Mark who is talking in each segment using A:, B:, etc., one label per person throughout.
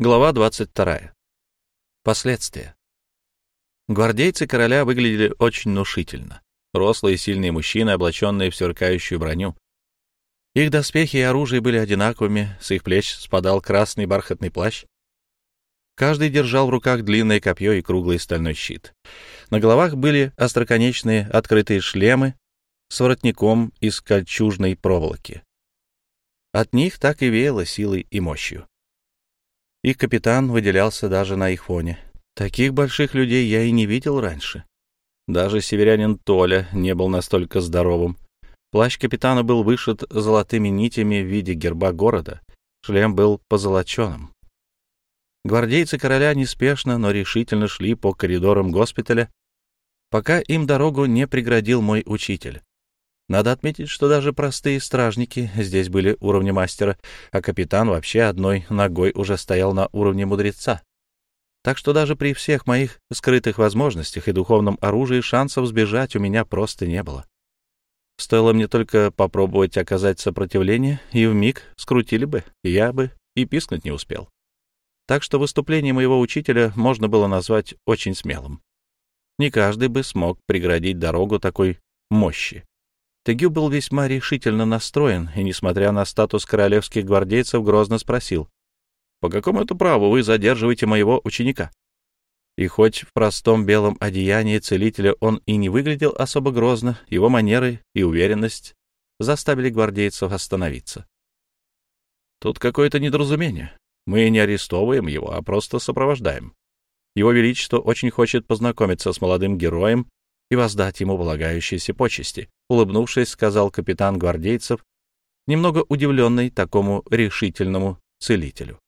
A: Глава 22. Последствия. Гвардейцы короля выглядели очень внушительно. Рослые сильные мужчины, облаченные в сверкающую броню. Их доспехи и оружие были одинаковыми, с их плеч спадал красный бархатный плащ. Каждый держал в руках длинное копье и круглый стальной щит. На головах были остроконечные открытые шлемы с воротником из кольчужной проволоки. От них так и веяло силой и мощью. Их капитан выделялся даже на их фоне. Таких больших людей я и не видел раньше. Даже северянин Толя не был настолько здоровым. Плащ капитана был вышит золотыми нитями в виде герба города. Шлем был позолоченным. Гвардейцы короля неспешно, но решительно шли по коридорам госпиталя, пока им дорогу не преградил мой учитель. Надо отметить, что даже простые стражники здесь были уровня мастера, а капитан вообще одной ногой уже стоял на уровне мудреца. Так что даже при всех моих скрытых возможностях и духовном оружии шансов сбежать у меня просто не было. Стоило мне только попробовать оказать сопротивление, и в миг скрутили бы, я бы и пискнуть не успел. Так что выступление моего учителя можно было назвать очень смелым. Не каждый бы смог преградить дорогу такой мощи. Тегю был весьма решительно настроен и, несмотря на статус королевских гвардейцев, грозно спросил, «По какому это праву вы задерживаете моего ученика?» И хоть в простом белом одеянии целителя он и не выглядел особо грозно, его манеры и уверенность заставили гвардейцев остановиться. «Тут какое-то недоразумение. Мы не арестовываем его, а просто сопровождаем. Его Величество очень хочет познакомиться с молодым героем и воздать ему полагающиеся почести», — улыбнувшись, сказал капитан гвардейцев, немного удивленный такому решительному целителю.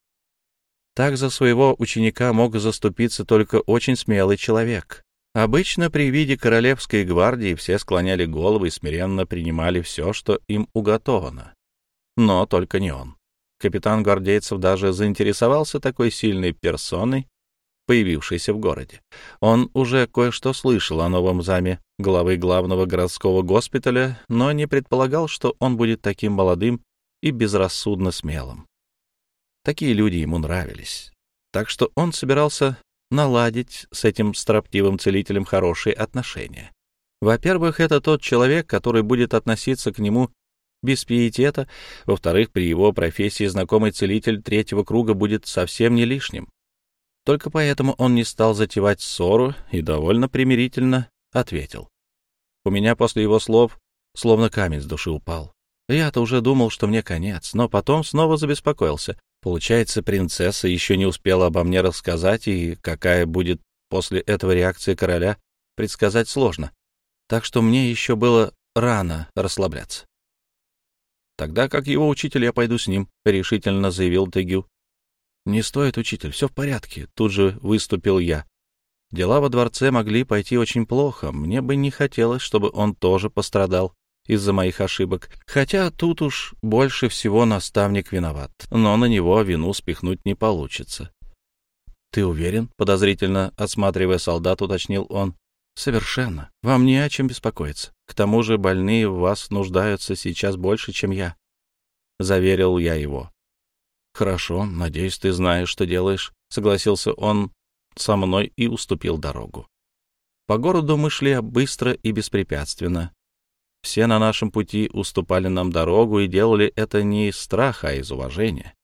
A: Так за своего ученика мог заступиться только очень смелый человек. Обычно при виде королевской гвардии все склоняли головы и смиренно принимали все, что им уготовано. Но только не он. Капитан гвардейцев даже заинтересовался такой сильной персоной появившийся в городе. Он уже кое-что слышал о новом заме главы главного городского госпиталя, но не предполагал, что он будет таким молодым и безрассудно смелым. Такие люди ему нравились. Так что он собирался наладить с этим строптивым целителем хорошие отношения. Во-первых, это тот человек, который будет относиться к нему без пиетета. Во-вторых, при его профессии знакомый целитель третьего круга будет совсем не лишним. Только поэтому он не стал затевать ссору и довольно примирительно ответил. У меня после его слов словно камень с души упал. Я-то уже думал, что мне конец, но потом снова забеспокоился. Получается, принцесса еще не успела обо мне рассказать, и какая будет после этого реакция короля, предсказать сложно. Так что мне еще было рано расслабляться. Тогда, как его учитель, я пойду с ним, — решительно заявил Тегю. «Не стоит, учитель, все в порядке», — тут же выступил я. Дела во дворце могли пойти очень плохо. Мне бы не хотелось, чтобы он тоже пострадал из-за моих ошибок. Хотя тут уж больше всего наставник виноват. Но на него вину спихнуть не получится. «Ты уверен?» — подозрительно осматривая солдат, уточнил он. «Совершенно. Вам не о чем беспокоиться. К тому же больные в вас нуждаются сейчас больше, чем я», — заверил я его. «Хорошо, надеюсь, ты знаешь, что делаешь», — согласился он со мной и уступил дорогу. По городу мы шли быстро и беспрепятственно. Все на нашем пути уступали нам дорогу и делали это не из страха, а из уважения.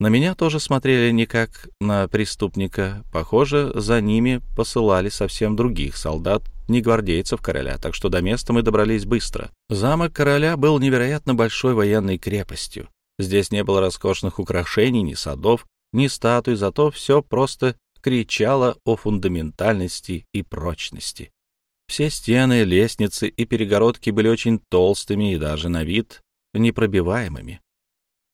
A: На меня тоже смотрели не как на преступника. Похоже, за ними посылали совсем других солдат, не гвардейцев короля, так что до места мы добрались быстро. Замок короля был невероятно большой военной крепостью. Здесь не было роскошных украшений, ни садов, ни статуй, зато все просто кричало о фундаментальности и прочности. Все стены, лестницы и перегородки были очень толстыми и даже на вид непробиваемыми.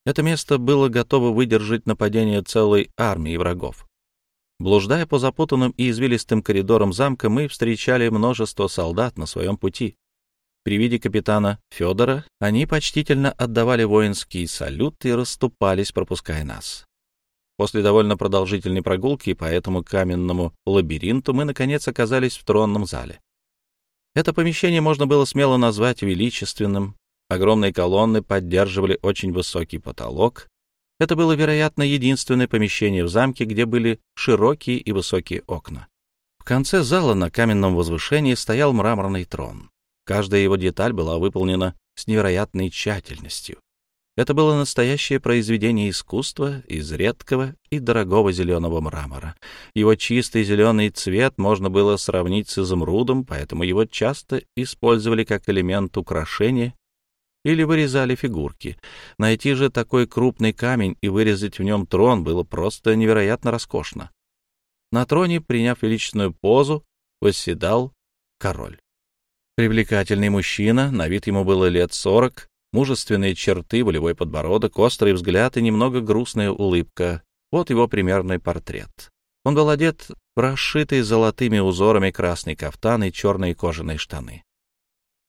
A: Это место было готово выдержать нападение целой армии врагов. Блуждая по запутанным и извилистым коридорам замка, мы встречали множество солдат на своем пути. При виде капитана Федора они почтительно отдавали воинский салют и расступались, пропуская нас. После довольно продолжительной прогулки по этому каменному лабиринту мы, наконец, оказались в тронном зале. Это помещение можно было смело назвать величественным. Огромные колонны поддерживали очень высокий потолок. Это было, вероятно, единственное помещение в замке, где были широкие и высокие окна. В конце зала на каменном возвышении стоял мраморный трон. Каждая его деталь была выполнена с невероятной тщательностью. Это было настоящее произведение искусства из редкого и дорогого зеленого мрамора. Его чистый зеленый цвет можно было сравнить с изумрудом, поэтому его часто использовали как элемент украшения или вырезали фигурки. Найти же такой крупный камень и вырезать в нем трон было просто невероятно роскошно. На троне, приняв величественную позу, восседал король. Привлекательный мужчина, на вид ему было лет сорок, Мужественные черты, волевой подбородок, острый взгляд и немного грустная улыбка. Вот его примерный портрет. Он был одет в расшитые золотыми узорами красный кафтан и черные кожаные штаны.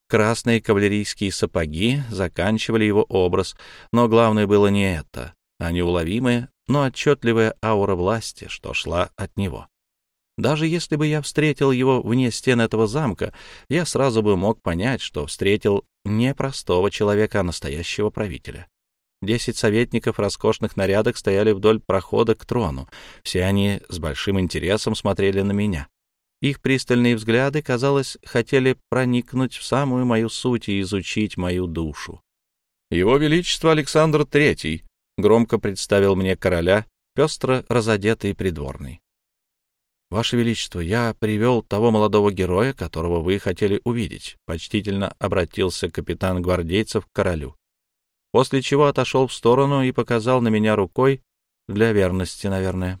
A: Красные кавалерийские сапоги заканчивали его образ, но главное было не это, а неуловимая, но отчетливая аура власти, что шла от него. Даже если бы я встретил его вне стен этого замка, я сразу бы мог понять, что встретил не простого человека, а настоящего правителя. Десять советников в роскошных нарядах стояли вдоль прохода к трону. Все они с большим интересом смотрели на меня. Их пристальные взгляды, казалось, хотели проникнуть в самую мою суть и изучить мою душу. «Его Величество Александр Третий», — громко представил мне короля, пестро разодетый придворный. «Ваше Величество, я привел того молодого героя, которого вы хотели увидеть», — почтительно обратился капитан гвардейцев к королю. После чего отошел в сторону и показал на меня рукой, для верности, наверное.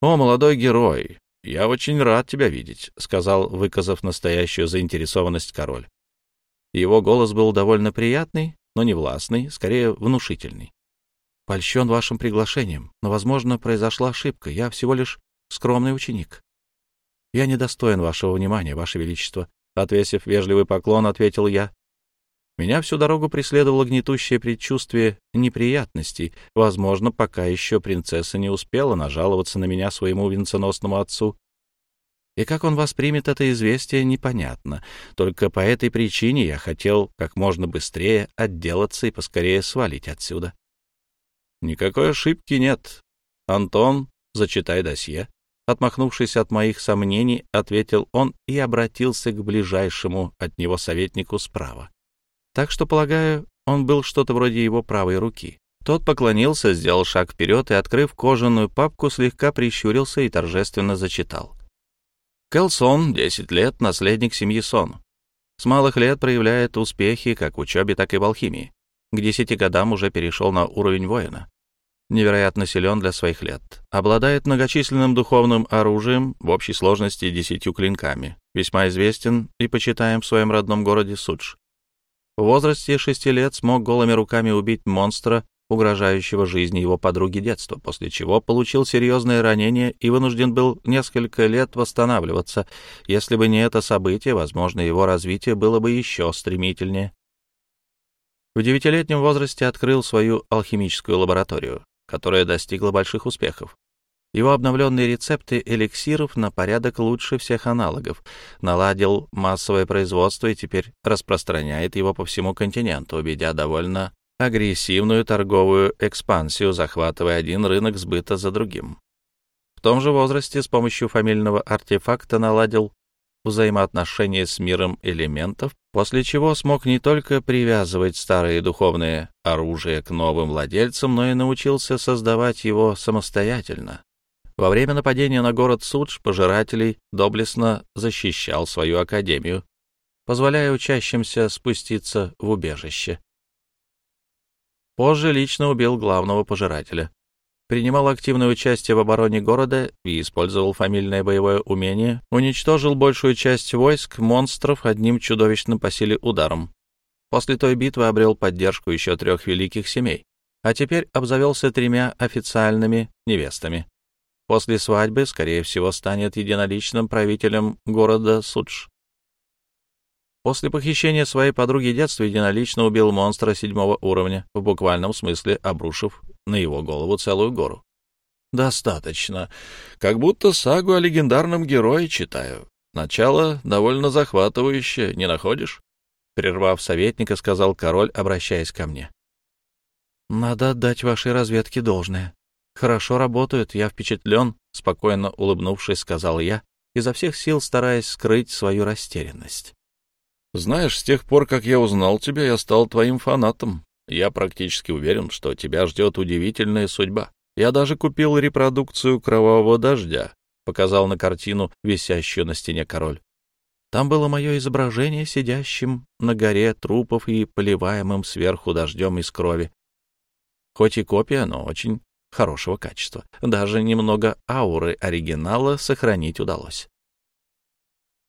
A: «О, молодой герой, я очень рад тебя видеть», — сказал, выказав настоящую заинтересованность король. Его голос был довольно приятный, но не властный, скорее внушительный. Польщен вашим приглашением, но, возможно, произошла ошибка. Я всего лишь скромный ученик. Я недостоин вашего внимания, ваше величество. Отвесив вежливый поклон, ответил я. Меня всю дорогу преследовало гнетущее предчувствие неприятностей. Возможно, пока еще принцесса не успела нажаловаться на меня своему венценосному отцу. И как он воспримет это известие, непонятно. Только по этой причине я хотел как можно быстрее отделаться и поскорее свалить отсюда. Никакой ошибки нет. Антон, зачитай досье. Отмахнувшись от моих сомнений, ответил он и обратился к ближайшему от него советнику справа. Так что, полагаю, он был что-то вроде его правой руки. Тот поклонился, сделал шаг вперед и, открыв кожаную папку, слегка прищурился и торжественно зачитал. Келсон, 10 лет, наследник семьи Сон. С малых лет проявляет успехи как в учебе, так и в алхимии. К десяти годам уже перешел на уровень воина невероятно силен для своих лет. Обладает многочисленным духовным оружием в общей сложности десятью клинками. Весьма известен и почитаем в своем родном городе Судж. В возрасте шести лет смог голыми руками убить монстра, угрожающего жизни его подруги детства, после чего получил серьезное ранение и вынужден был несколько лет восстанавливаться. Если бы не это событие, возможно, его развитие было бы еще стремительнее. В девятилетнем возрасте открыл свою алхимическую лабораторию которая достигла больших успехов. Его обновленные рецепты эликсиров на порядок лучше всех аналогов, наладил массовое производство и теперь распространяет его по всему континенту, ведя довольно агрессивную торговую экспансию, захватывая один рынок сбыта за другим. В том же возрасте с помощью фамильного артефакта наладил взаимоотношения с миром элементов, после чего смог не только привязывать старые духовные оружия к новым владельцам, но и научился создавать его самостоятельно. Во время нападения на город Судж пожирателей доблестно защищал свою академию, позволяя учащимся спуститься в убежище. Позже лично убил главного пожирателя принимал активное участие в обороне города и использовал фамильное боевое умение, уничтожил большую часть войск монстров одним чудовищным по силе ударом. После той битвы обрел поддержку еще трех великих семей, а теперь обзавелся тремя официальными невестами. После свадьбы, скорее всего, станет единоличным правителем города Судж. После похищения своей подруги детства единолично убил монстра седьмого уровня, в буквальном смысле обрушив на его голову целую гору. «Достаточно. Как будто сагу о легендарном герое читаю. Начало довольно захватывающее, не находишь?» Прервав советника, сказал король, обращаясь ко мне. Надо отдать вашей разведке должное. Хорошо работают, я впечатлен, спокойно улыбнувшись, сказал я, изо всех сил стараясь скрыть свою растерянность.
B: Знаешь, с тех пор, как я узнал тебя, я стал твоим фанатом. Я практически уверен, что тебя ждет удивительная судьба. Я даже купил репродукцию «Кровавого дождя», показал на картину, висящую на стене король.
A: Там было мое изображение сидящим на горе трупов и поливаемым сверху дождем из крови. Хоть и копия, но очень хорошего качества. Даже немного ауры оригинала сохранить удалось.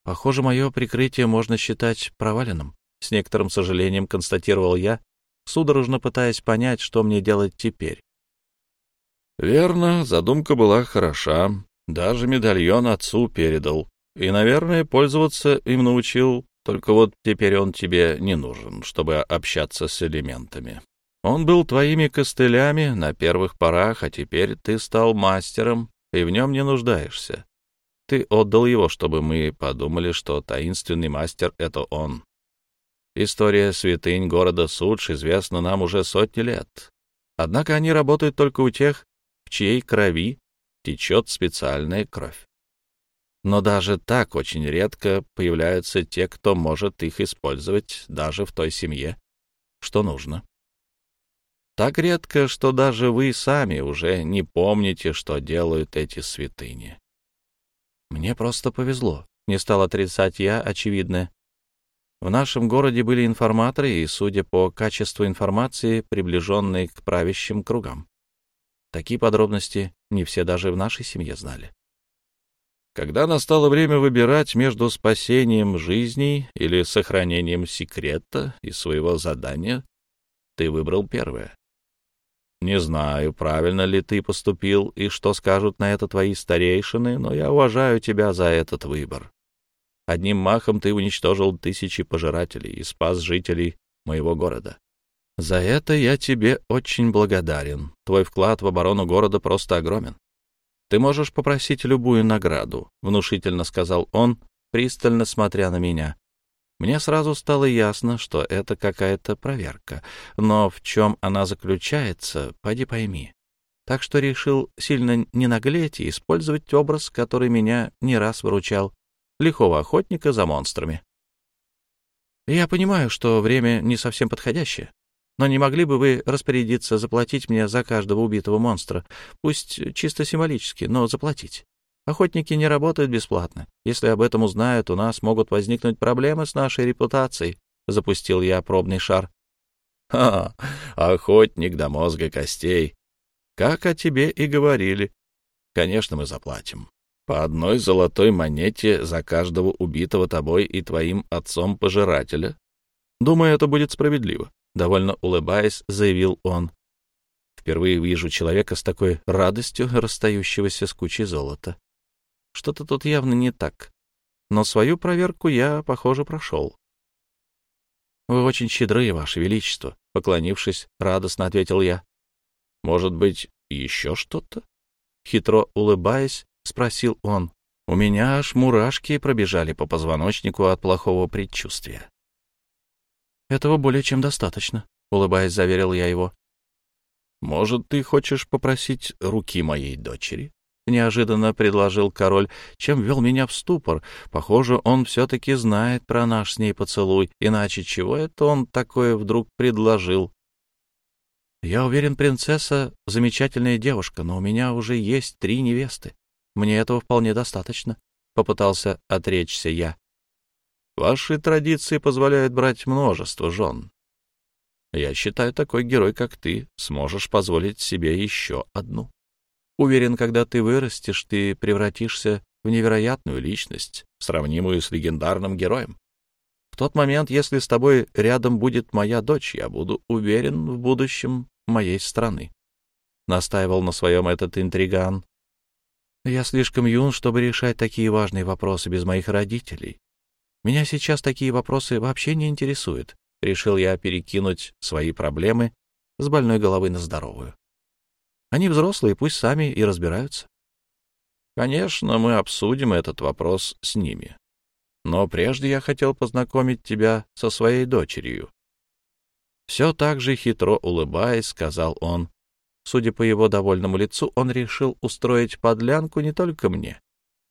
A: Похоже, мое прикрытие можно считать проваленным. С некоторым сожалением констатировал я, судорожно пытаясь понять, что мне делать теперь.
B: Верно, задумка была хороша. Даже медальон отцу передал. И, наверное, пользоваться им научил, только вот теперь он тебе не нужен, чтобы общаться с элементами. Он был твоими костылями на первых порах, а теперь ты стал мастером и в нем не нуждаешься. Ты отдал его, чтобы мы подумали, что таинственный мастер — это он. История святынь города Судж известна нам уже сотни лет. Однако они работают только у тех, в чьей крови течет специальная кровь. Но даже так очень редко появляются те, кто может их использовать даже в той семье, что нужно. Так редко, что даже вы сами уже не помните, что делают эти святыни. Мне просто повезло. Не стал отрицать я очевидное. В нашем городе были информаторы и, судя по качеству информации, приближенные к правящим кругам. Такие подробности не все даже в нашей семье знали. Когда настало время выбирать между спасением жизней или сохранением секрета и своего задания, ты выбрал первое. Не знаю, правильно ли ты поступил и что скажут на это твои старейшины, но я уважаю тебя за этот выбор. Одним махом ты уничтожил тысячи пожирателей и спас жителей моего города. За это я тебе очень благодарен. Твой вклад в оборону города просто огромен. Ты можешь попросить любую награду, — внушительно сказал он, пристально смотря на меня. Мне сразу стало ясно, что это какая-то проверка, но в чем она заключается, поди пойми. Так что решил сильно не наглеть и использовать образ, который меня не раз выручал, лихого охотника за монстрами. Я понимаю, что время не совсем подходящее, но не могли бы вы распорядиться заплатить мне за каждого убитого монстра, пусть чисто символически, но заплатить? Охотники не работают бесплатно. Если об этом узнают, у нас могут возникнуть проблемы с нашей репутацией. Запустил я пробный шар. Ха, охотник до мозга костей. Как о тебе и говорили. Конечно, мы заплатим. По одной золотой монете за каждого убитого тобой и твоим отцом пожирателя. Думаю, это будет справедливо. Довольно улыбаясь, заявил он. Впервые вижу человека с такой радостью, расстающегося с кучей золота. Что-то тут явно не так. Но свою проверку я, похоже, прошел. — Вы очень щедры, Ваше Величество, — поклонившись, радостно ответил я. — Может быть, еще что-то? Хитро улыбаясь, спросил он. У меня аж мурашки пробежали по позвоночнику от плохого предчувствия. — Этого более чем достаточно, — улыбаясь, заверил я его. — Может, ты хочешь попросить руки моей дочери? — неожиданно предложил король, чем вел меня в ступор. Похоже, он все-таки знает про наш с ней поцелуй, иначе чего это он такое вдруг предложил? Я уверен, принцесса — замечательная девушка, но у меня уже есть три невесты. Мне этого вполне достаточно, — попытался отречься я. Ваши традиции позволяют брать множество жен. Я считаю, такой герой, как ты, сможешь позволить себе еще одну. Уверен, когда ты вырастешь, ты превратишься в невероятную личность, сравнимую с легендарным героем. В тот момент, если с тобой рядом будет моя дочь, я буду уверен в будущем моей страны. Настаивал на своем этот интриган. Я слишком юн, чтобы решать такие важные вопросы без моих родителей. Меня сейчас такие вопросы вообще не интересуют. Решил я перекинуть свои проблемы с больной головы на здоровую. Они взрослые, пусть сами и разбираются. Конечно, мы обсудим этот вопрос с ними. Но прежде я хотел познакомить тебя со своей дочерью.
A: Все так же хитро улыбаясь, сказал он. Судя по его довольному лицу, он решил устроить подлянку не только мне.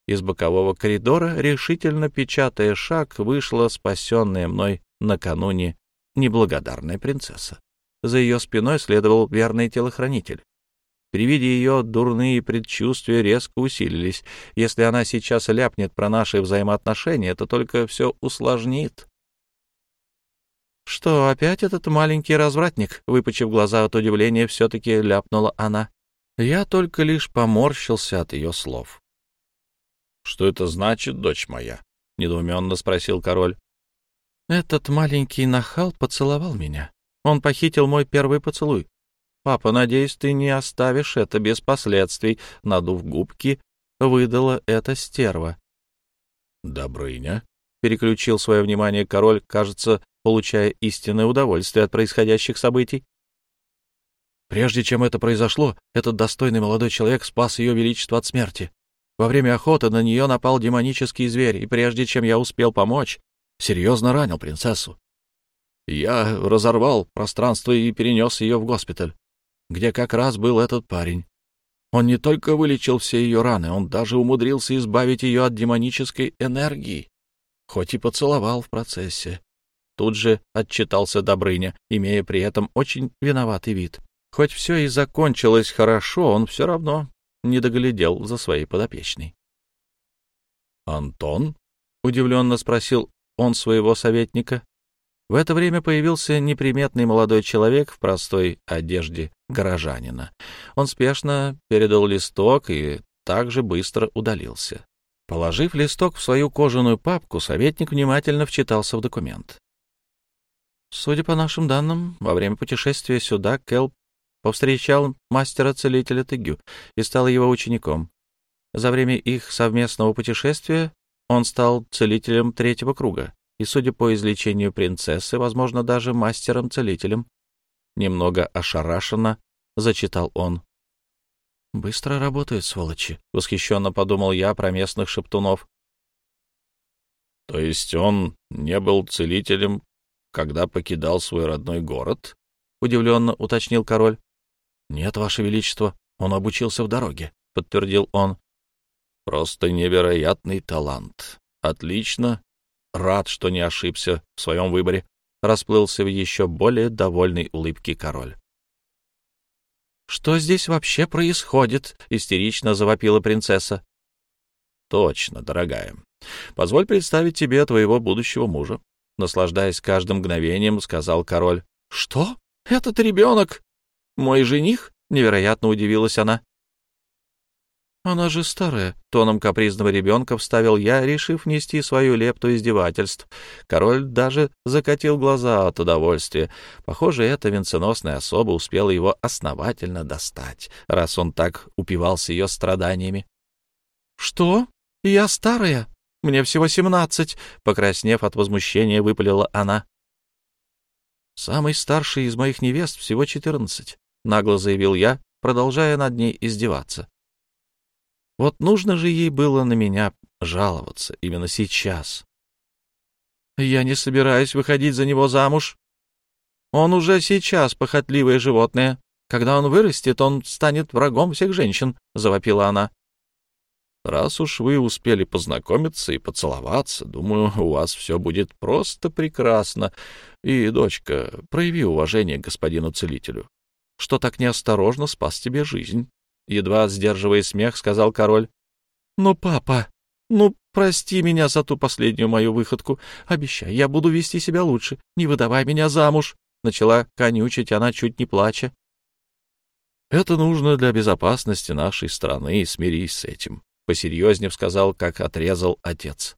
A: Из бокового коридора, решительно печатая шаг, вышла спасенная мной накануне неблагодарная принцесса. За ее спиной следовал верный телохранитель. При виде ее дурные предчувствия резко усилились. Если она сейчас ляпнет про наши взаимоотношения, это только все усложнит. «Что, опять этот маленький развратник?» — выпучив глаза от удивления, все-таки ляпнула она. Я только лишь поморщился от ее слов.
B: «Что это значит, дочь моя?» — недоуменно спросил король.
A: «Этот маленький нахал поцеловал меня. Он похитил мой первый поцелуй. Папа, надеюсь, ты не оставишь это без последствий», — надув губки, выдала эта стерва.
B: «Добрыня?»
A: — переключил свое внимание король, кажется, получая истинное удовольствие от происходящих событий. Прежде чем это произошло, этот достойный молодой человек спас ее величество от смерти. Во время охоты на нее напал демонический зверь, и прежде чем я успел помочь, серьезно ранил принцессу. Я разорвал пространство и перенес ее в госпиталь, где как раз был этот парень. Он не только вылечил все ее раны, он даже умудрился избавить ее от демонической энергии, хоть и поцеловал в процессе. Тут же отчитался Добрыня, имея при этом очень виноватый вид. Хоть все и закончилось хорошо, он все равно не доглядел за своей подопечной.
B: «Антон?»
A: — удивленно спросил он своего советника. В это время появился неприметный молодой человек в простой одежде горожанина. Он спешно передал листок и также быстро удалился. Положив листок в свою кожаную папку, советник внимательно вчитался в документ. Судя по нашим данным, во время путешествия сюда Кэл повстречал мастера-целителя Тыгю и стал его учеником. За время их совместного путешествия он стал целителем третьего круга и, судя по излечению принцессы, возможно, даже мастером-целителем. Немного ошарашенно зачитал он. «Быстро работают, сволочи», — восхищенно подумал я про местных шептунов.
B: «То есть он не был целителем когда покидал свой родной город? — удивленно уточнил король.
A: — Нет, Ваше Величество, он обучился в дороге, — подтвердил он.
B: — Просто невероятный талант. Отлично. Рад, что не ошибся в своем выборе. Расплылся в еще более довольной улыбке король.
A: «Что здесь вообще происходит?» — истерично завопила принцесса.
B: «Точно, дорогая. Позволь представить тебе твоего будущего мужа наслаждаясь каждым мгновением, сказал король.
A: — Что? Этот ребенок? Мой жених? — невероятно удивилась она. «Она же старая», — тоном капризного ребенка вставил я, решив нести свою лепту издевательств. Король даже закатил глаза от удовольствия. Похоже, эта венценосная особа успела его основательно достать, раз он так упивался ее страданиями. «Что? Я старая?» Мне всего семнадцать, — покраснев от возмущения, выпалила она. Самый старший из моих невест всего четырнадцать, — нагло заявил я, продолжая над ней издеваться. Вот нужно же ей было на меня жаловаться именно сейчас. Я не собираюсь выходить за него замуж. Он уже сейчас похотливое животное. Когда он вырастет, он станет врагом всех женщин, — завопила она.
B: Раз уж вы успели познакомиться и поцеловаться, думаю, у вас все будет просто прекрасно. И, дочка, прояви уважение господину целителю. Что так неосторожно спас тебе жизнь? Едва сдерживая смех, сказал король.
A: — Ну, папа, ну, прости меня за ту последнюю мою выходку. Обещай, я буду вести себя лучше. Не выдавай меня замуж. Начала конючить она, чуть не плача.
B: — Это нужно для безопасности нашей страны, и смирись с этим. — посерьезнее сказал, как отрезал отец.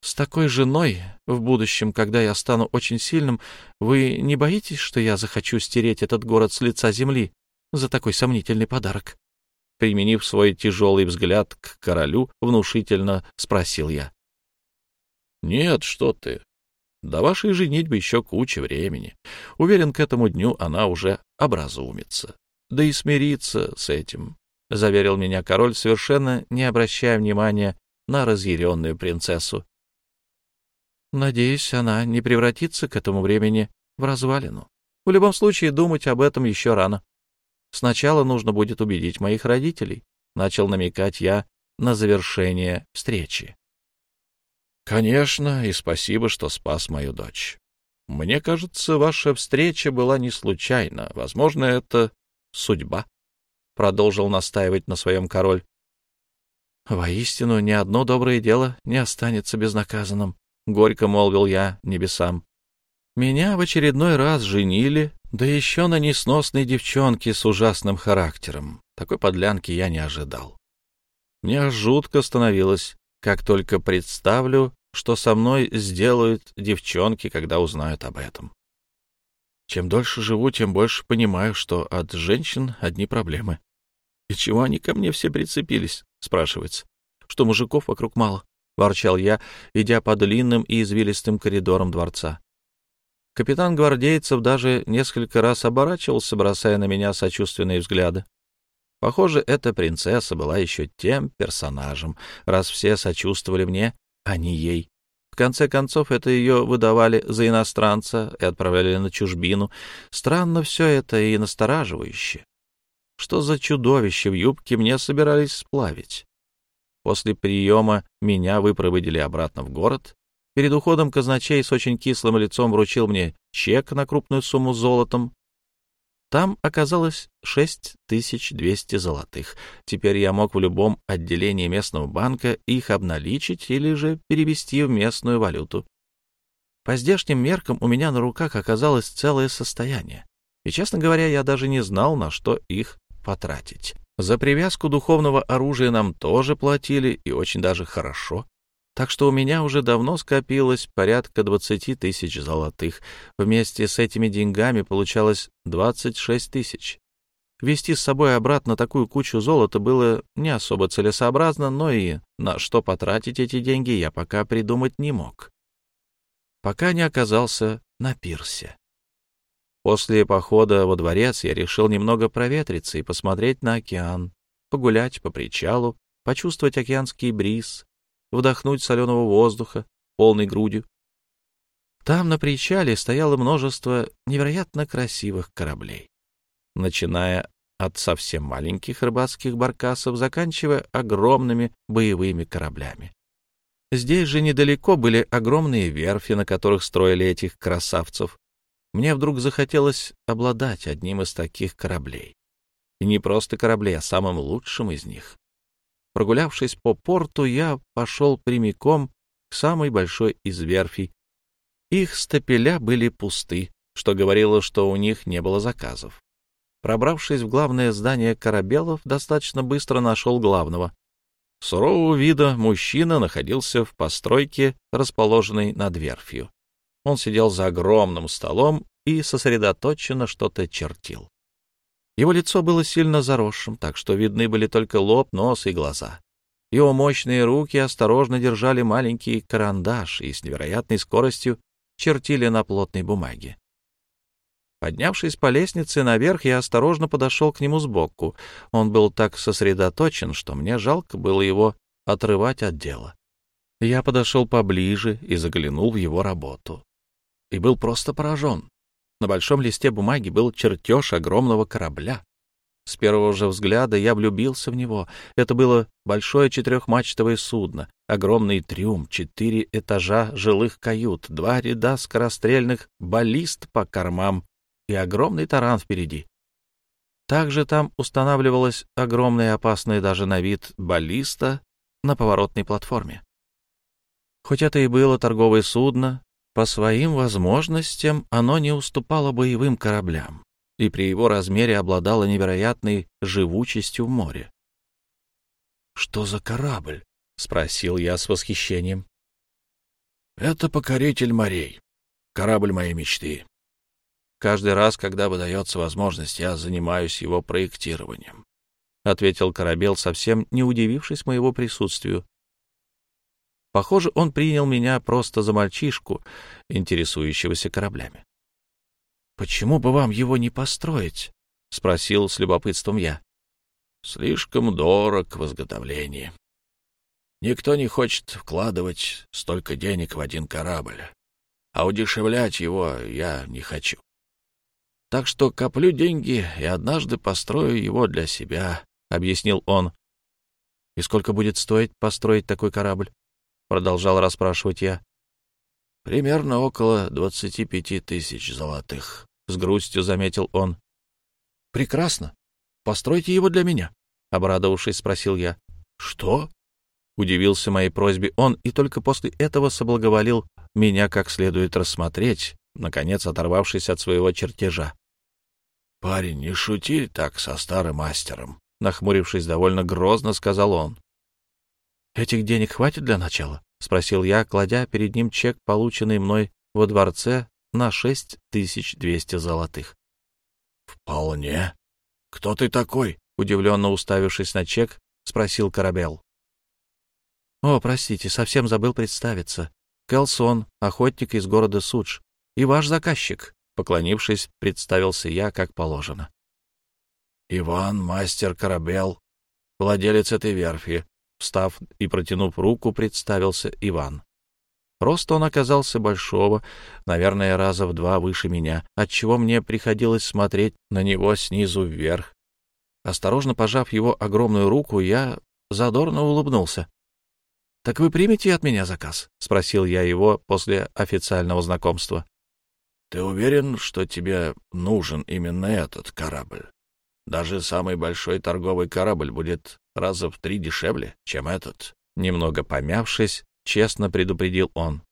A: «С такой женой в будущем, когда я стану очень сильным, вы не боитесь, что я захочу стереть этот город с лица земли за такой сомнительный подарок?» Применив свой тяжелый взгляд к королю, внушительно спросил я.
B: «Нет, что ты. До вашей женитьбы еще куча времени. Уверен, к этому дню она уже образумится. Да и смириться с этим — заверил меня король, совершенно не обращая внимания на разъяренную принцессу.
A: «Надеюсь, она не превратится к этому времени в развалину. В любом случае, думать об этом еще рано. Сначала нужно будет убедить моих родителей. Начал намекать я на завершение встречи.
B: Конечно, и спасибо, что спас мою дочь. Мне кажется, ваша встреча была не случайна. Возможно, это судьба, — продолжил настаивать на своем король.
A: Воистину, ни одно доброе дело не останется безнаказанным, — горько молвил я небесам. Меня в очередной раз женили, да еще на несносной девчонке с ужасным характером. Такой подлянки я не ожидал. Мне жутко становилось, как только представлю, что со мной сделают девчонки, когда узнают об этом. Чем дольше живу, тем больше понимаю, что от женщин одни проблемы. И чего они ко мне все прицепились, спрашивается. Что мужиков вокруг мало, ворчал я, идя по длинным и извилистым коридорам дворца. Капитан гвардейцев даже несколько раз оборачивался, бросая на меня сочувственные взгляды. Похоже, эта принцесса была еще тем персонажем, раз все сочувствовали мне, а не ей. В конце концов, это ее выдавали за иностранца и отправляли на чужбину. Странно все это и настораживающе. Что за чудовище в юбке мне собирались сплавить? После приема меня выпроводили обратно в город. Перед уходом казначей с очень кислым лицом вручил мне чек на крупную сумму золотом, там оказалось 6200 золотых. Теперь я мог в любом отделении местного банка их обналичить или же перевести в местную валюту. По здешним меркам у меня на руках оказалось целое состояние. И, честно говоря, я даже не знал, на что их потратить. За привязку духовного оружия нам тоже платили, и очень даже хорошо так что у меня уже давно скопилось порядка 20 тысяч золотых. Вместе с этими деньгами получалось 26 тысяч. Вести с собой обратно такую кучу золота было не особо целесообразно, но и на что потратить эти деньги я пока придумать не мог. Пока не оказался на пирсе. После похода во дворец я решил немного проветриться и посмотреть на океан, погулять по причалу, почувствовать океанский бриз, вдохнуть соленого воздуха полной грудью. Там на причале стояло множество невероятно красивых кораблей, начиная от совсем маленьких рыбацких баркасов, заканчивая огромными боевыми кораблями. Здесь же недалеко были огромные верфи, на которых строили этих красавцев. Мне вдруг захотелось обладать одним из таких кораблей. И не просто кораблей, а самым лучшим из них. Прогулявшись по порту, я пошел прямиком к самой большой из верфей. Их стапеля были пусты, что говорило, что у них не было заказов. Пробравшись в главное здание корабелов, достаточно быстро нашел главного. Сурового вида мужчина находился в постройке, расположенной над верфью. Он сидел за огромным столом и сосредоточенно что-то чертил. Его лицо было сильно заросшим, так что видны были только лоб, нос и глаза. Его мощные руки осторожно держали маленький карандаш и с невероятной скоростью чертили на плотной бумаге. Поднявшись по лестнице наверх, я осторожно подошел к нему сбоку. Он был так сосредоточен, что мне жалко было его отрывать от дела. Я подошел поближе и заглянул в его работу. И был просто поражен. На большом листе бумаги был чертеж огромного корабля. С первого же взгляда я влюбился в него. Это было большое четырехмачтовое судно, огромный трюм, четыре этажа жилых кают, два ряда скорострельных баллист по кормам и огромный таран впереди. Также там устанавливалась огромная опасная даже на вид баллиста на поворотной платформе. Хоть это и было торговое судно, по своим возможностям оно не уступало боевым кораблям и при его размере обладало невероятной живучестью в море. «Что за корабль?» — спросил я с восхищением.
B: «Это покоритель морей, корабль моей мечты.
A: Каждый раз, когда выдается возможность, я занимаюсь его проектированием», — ответил корабел, совсем не удивившись моего присутствию. Похоже, он принял меня просто за мальчишку, интересующегося кораблями. «Почему бы вам его не построить?» — спросил с любопытством я.
B: «Слишком дорог в изготовлении. Никто не хочет вкладывать столько денег в один корабль. а удешевлять его я не хочу. Так что коплю деньги и однажды построю его для себя, — объяснил он.
A: — И сколько будет стоить построить такой корабль? — продолжал расспрашивать я.
B: — Примерно около двадцати пяти тысяч золотых, — с грустью заметил он.
A: — Прекрасно. Постройте его для меня, — обрадовавшись, спросил я.
B: — Что?
A: — удивился моей просьбе он и только после этого соблаговолил меня как следует рассмотреть, наконец оторвавшись от своего чертежа.
B: — Парень, не шути так со старым мастером, —
A: нахмурившись довольно грозно, сказал он. — Этих денег хватит для начала? — спросил я, кладя перед ним чек, полученный мной во дворце на шесть тысяч двести золотых.
B: — Вполне. Кто ты такой? — удивленно уставившись на чек, спросил Корабел.
A: — О, простите, совсем забыл представиться. Келсон, охотник из города Судж, и ваш заказчик, поклонившись, представился я, как положено.
B: Иван, мастер Корабел, владелец этой верфи, встав и протянув руку, представился Иван.
A: Рост он оказался большого, наверное, раза в два выше меня, отчего мне приходилось смотреть на него снизу вверх. Осторожно пожав его огромную руку, я задорно улыбнулся. «Так вы примете от меня заказ?» — спросил я его после официального знакомства.
B: «Ты уверен, что тебе нужен именно этот корабль? Даже самый большой торговый корабль будет раза в три дешевле, чем этот».
A: Немного помявшись, честно предупредил он.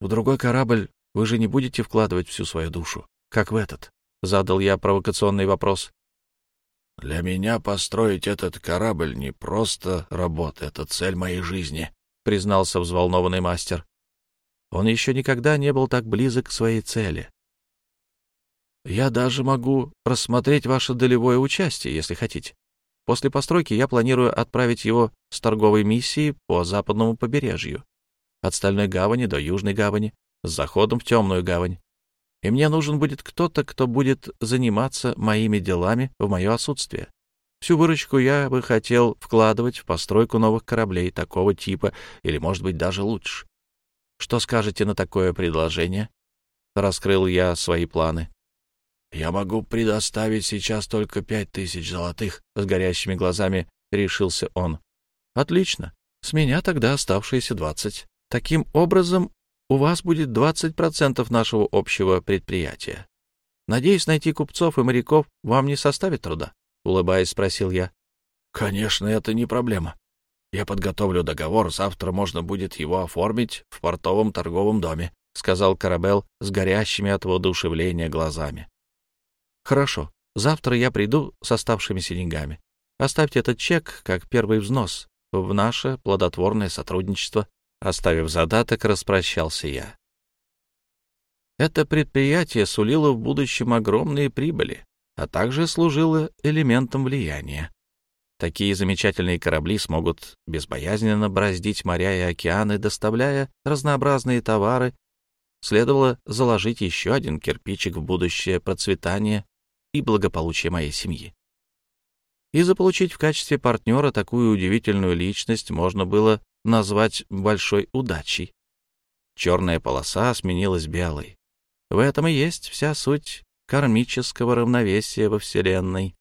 A: «В другой корабль вы же не будете вкладывать всю свою душу, как в этот?» — задал я провокационный вопрос.
B: Для меня построить этот корабль не просто работа, это цель моей жизни, — признался взволнованный мастер.
A: Он еще никогда не был так близок к своей цели. Я даже могу рассмотреть ваше долевое участие, если хотите. После постройки я планирую отправить его с торговой миссией по западному побережью, от Стальной гавани до Южной гавани, с заходом в Темную гавань и мне нужен будет кто-то, кто будет заниматься моими делами в мое отсутствие. Всю выручку я бы хотел вкладывать в постройку новых кораблей такого типа, или, может быть, даже лучше. Что скажете на такое предложение? Раскрыл я свои планы.
B: Я могу предоставить сейчас только пять тысяч золотых, с горящими глазами решился он.
A: Отлично. С меня тогда оставшиеся двадцать. Таким образом, у вас будет 20% нашего общего предприятия. Надеюсь, найти купцов и моряков вам не составит труда, — улыбаясь, спросил я.
B: — Конечно, это не проблема. Я подготовлю договор, завтра можно будет его оформить в портовом торговом доме, — сказал Карабел с горящими от воодушевления глазами.
A: — Хорошо, завтра я приду с оставшимися деньгами. Оставьте этот чек как первый взнос в наше плодотворное сотрудничество Оставив задаток, распрощался я. Это предприятие сулило в будущем огромные прибыли, а также служило элементом влияния. Такие замечательные корабли смогут безбоязненно бороздить моря и океаны, доставляя разнообразные товары. Следовало заложить еще один кирпичик в будущее процветание и благополучие моей семьи. И заполучить в качестве партнера такую удивительную личность можно было назвать большой удачей. Черная полоса сменилась белой. В этом и есть вся суть кармического равновесия во Вселенной.